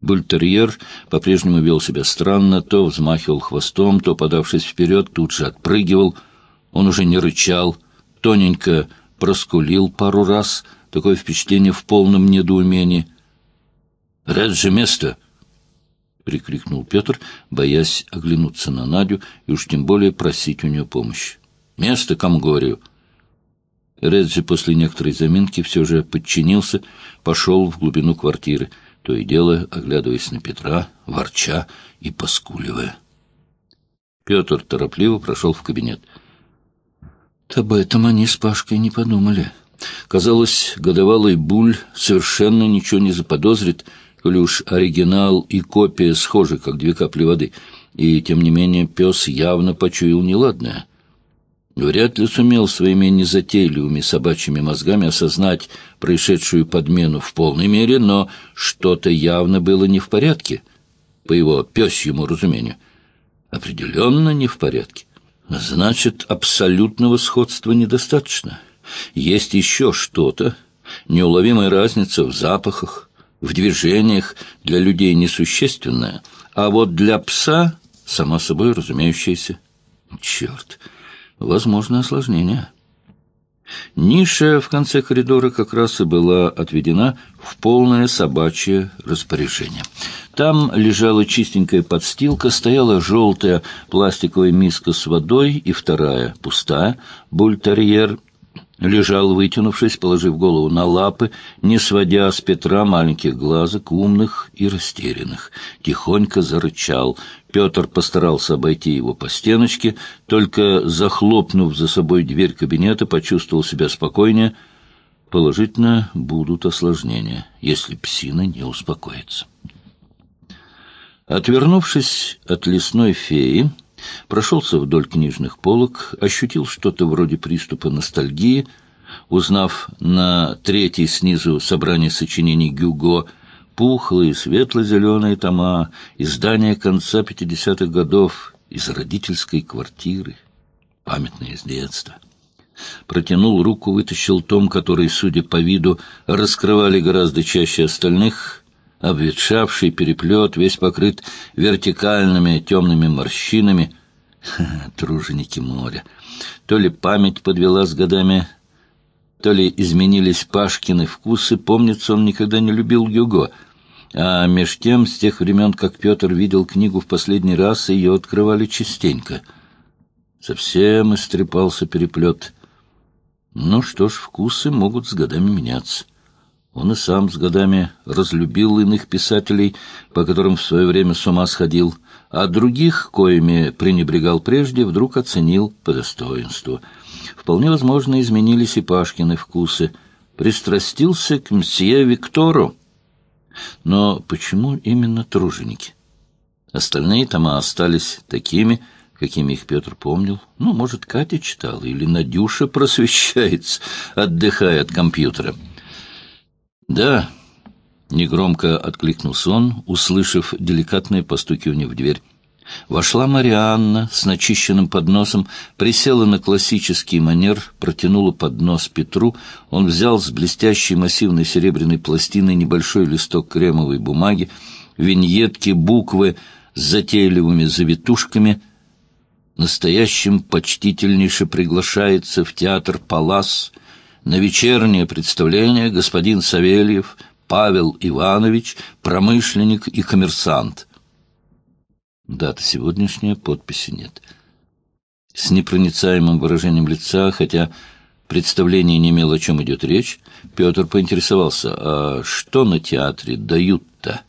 Бультерьер по-прежнему вел себя странно, то взмахивал хвостом, то, подавшись вперед, тут же отпрыгивал. Он уже не рычал, тоненько проскулил пару раз, такое впечатление в полном недоумении. «Рад же место!» — прикрикнул Петр, боясь оглянуться на Надю и уж тем более просить у нее помощи. «Место, кому говорю!» Реджи после некоторой заминки все же подчинился, пошел в глубину квартиры — то и дело оглядываясь на Петра, ворча и поскуливая. Петр торопливо прошел в кабинет. Об этом они с Пашкой не подумали. Казалось, годовалый Буль совершенно ничего не заподозрит, коли уж оригинал и копия схожи, как две капли воды, и, тем не менее, пес явно почуял неладное — Вряд ли сумел своими незатейливыми собачьими мозгами осознать происшедшую подмену в полной мере, но что-то явно было не в порядке, по его пёсьему разумению. Определенно не в порядке. Значит, абсолютного сходства недостаточно. Есть еще что-то, неуловимая разница в запахах, в движениях, для людей несущественная, а вот для пса, само собой разумеющееся. Черт! Возможно осложнение. Ниша в конце коридора как раз и была отведена в полное собачье распоряжение. Там лежала чистенькая подстилка, стояла желтая пластиковая миска с водой и вторая, пустая, бультерьер лежал, вытянувшись, положив голову на лапы, не сводя с Петра маленьких глазок, умных и растерянных. Тихонько зарычал. Петр постарался обойти его по стеночке, только захлопнув за собой дверь кабинета, почувствовал себя спокойнее. Положительно будут осложнения, если псина не успокоится. Отвернувшись от лесной феи, Прошелся вдоль книжных полок, ощутил что-то вроде приступа ностальгии, узнав на третьей снизу собрание сочинений Гюго пухлые светло-зеленые тома, издания конца 50-х годов из родительской квартиры, памятные с детства. Протянул руку, вытащил том, который, судя по виду, раскрывали гораздо чаще остальных, обветшавший переплет, весь покрыт вертикальными темными морщинами. Труженики моря. То ли память подвела с годами, то ли изменились Пашкины вкусы. Помнится, он никогда не любил Гюго. А меж тем, с тех времен, как Петр видел книгу в последний раз, ее открывали частенько. Совсем истрепался переплет. Ну что ж, вкусы могут с годами меняться. Он и сам с годами разлюбил иных писателей, по которым в свое время с ума сходил, а других, коими пренебрегал прежде, вдруг оценил по достоинству. Вполне возможно, изменились и Пашкины вкусы. Пристрастился к мсье Виктору. Но почему именно труженики? Остальные тома остались такими, какими их Петр помнил. Ну, может, Катя читала, или Надюша просвещается, отдыхая от компьютера. «Да», — негромко откликнулся он, услышав деликатное постукивание в дверь. Вошла Марианна с начищенным подносом, присела на классический манер, протянула поднос Петру. Он взял с блестящей массивной серебряной пластины небольшой листок кремовой бумаги, виньетки, буквы с затейливыми завитушками. Настоящим почтительнейше приглашается в театр «Палас» на вечернее представление господин Савельев, Павел Иванович, промышленник и коммерсант. Дата сегодняшняя, подписи нет. С непроницаемым выражением лица, хотя представление не имело, о чем идет речь, Петр поинтересовался, а что на театре дают-то?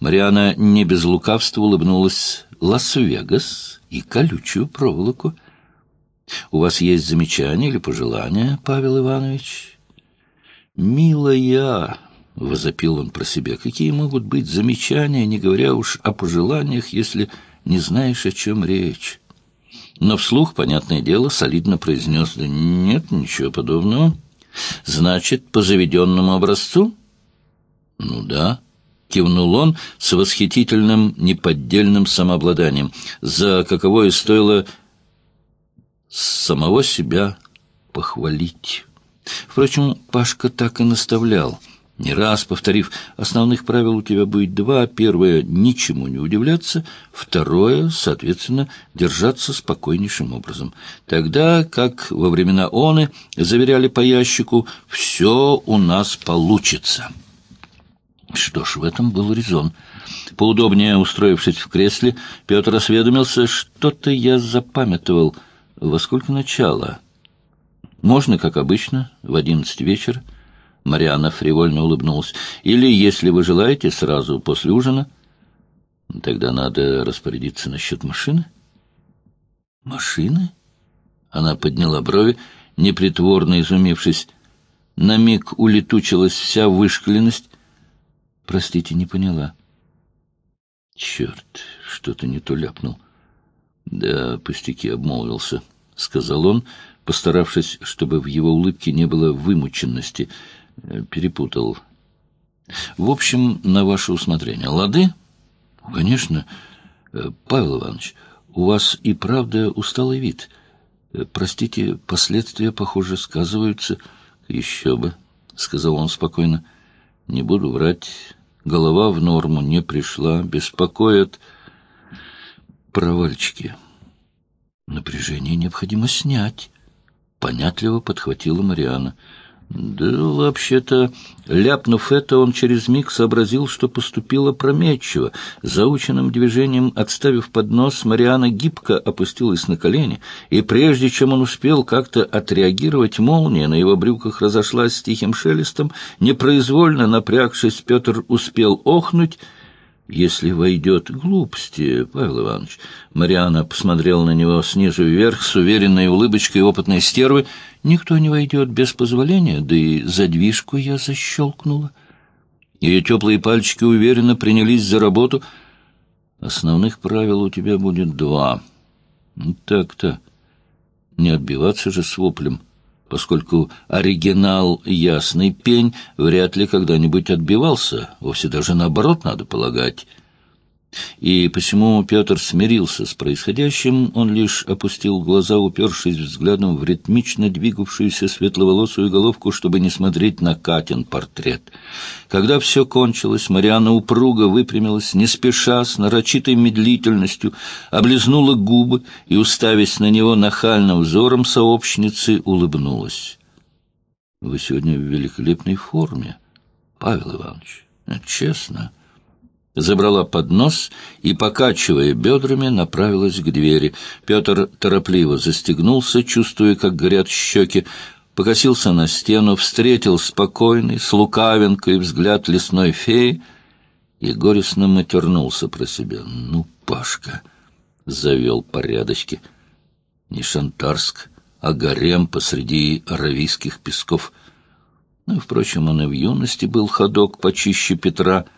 Мариана не без лукавства улыбнулась Лас-Вегас и колючую проволоку. У вас есть замечания или пожелания, Павел Иванович? Милая, — возопил он про себя, — какие могут быть замечания, не говоря уж о пожеланиях, если не знаешь, о чем речь? Но вслух, понятное дело, солидно произнес, да нет, ничего подобного. Значит, по заведенному образцу? Ну да, — кивнул он с восхитительным неподдельным самообладанием, за каковое стоило самого себя похвалить. Впрочем, Пашка так и наставлял. Не раз повторив, основных правил у тебя будет два. Первое — ничему не удивляться. Второе — соответственно, держаться спокойнейшим образом. Тогда, как во времена Оны заверяли по ящику, все у нас получится. Что ж, в этом был резон. Поудобнее устроившись в кресле, Петр осведомился, что-то я запамятовал. Во сколько начало? Можно, как обычно, в одиннадцать вечера. Марианна фривольно улыбнулась. Или, если вы желаете, сразу после ужина. Тогда надо распорядиться насчет машины. Машины? Она подняла брови, непритворно изумившись. На миг улетучилась вся вышкаленность. Простите, не поняла. Черт, что-то не то ляпнул. Да, пустяки обмолвился, — сказал он, постаравшись, чтобы в его улыбке не было вымученности — перепутал. В общем, на ваше усмотрение. Лады? Конечно. Э, Павел Иванович, у вас и правда усталый вид. Э, простите, последствия, похоже, сказываются. Еще бы, сказал он спокойно. Не буду врать. Голова в норму не пришла. Беспокоят провальчики. Напряжение необходимо снять. Понятливо подхватила Мариана. Да, вообще-то, ляпнув это, он через миг сообразил, что поступило опрометчиво. Заученным движением, отставив поднос, Мариана гибко опустилась на колени, и прежде чем он успел как-то отреагировать, молния на его брюках разошлась с тихим шелестом, непроизвольно напрягшись, Петр успел охнуть — если войдет глупости, Павел Иванович. Мариана посмотрела на него снизу вверх с уверенной улыбочкой опытной стервы. Никто не войдет без позволения, да и задвижку я защелкнула. Ее теплые пальчики уверенно принялись за работу. Основных правил у тебя будет два. Так-то. Не отбиваться же с воплем поскольку оригинал «Ясный пень» вряд ли когда-нибудь отбивался, вовсе даже наоборот, надо полагать. И посему Петр смирился с происходящим, он лишь опустил глаза, упершись взглядом в ритмично двигавшуюся светловолосую головку, чтобы не смотреть на Катин портрет. Когда все кончилось, Марианна упруго выпрямилась, не спеша, с нарочитой медлительностью, облизнула губы и, уставясь на него нахальным взором сообщницы, улыбнулась. — Вы сегодня в великолепной форме, Павел Иванович. Честно. — забрала поднос и, покачивая бедрами, направилась к двери. Петр торопливо застегнулся, чувствуя, как горят щеки, покосился на стену, встретил спокойный, с лукавинкой взгляд лесной феи и горестно матернулся про себя. «Ну, Пашка!» — завел порядочки. «Не Шантарск, а гарем посреди аравийских песков». Ну, впрочем, он и в юности был ходок почище Петра —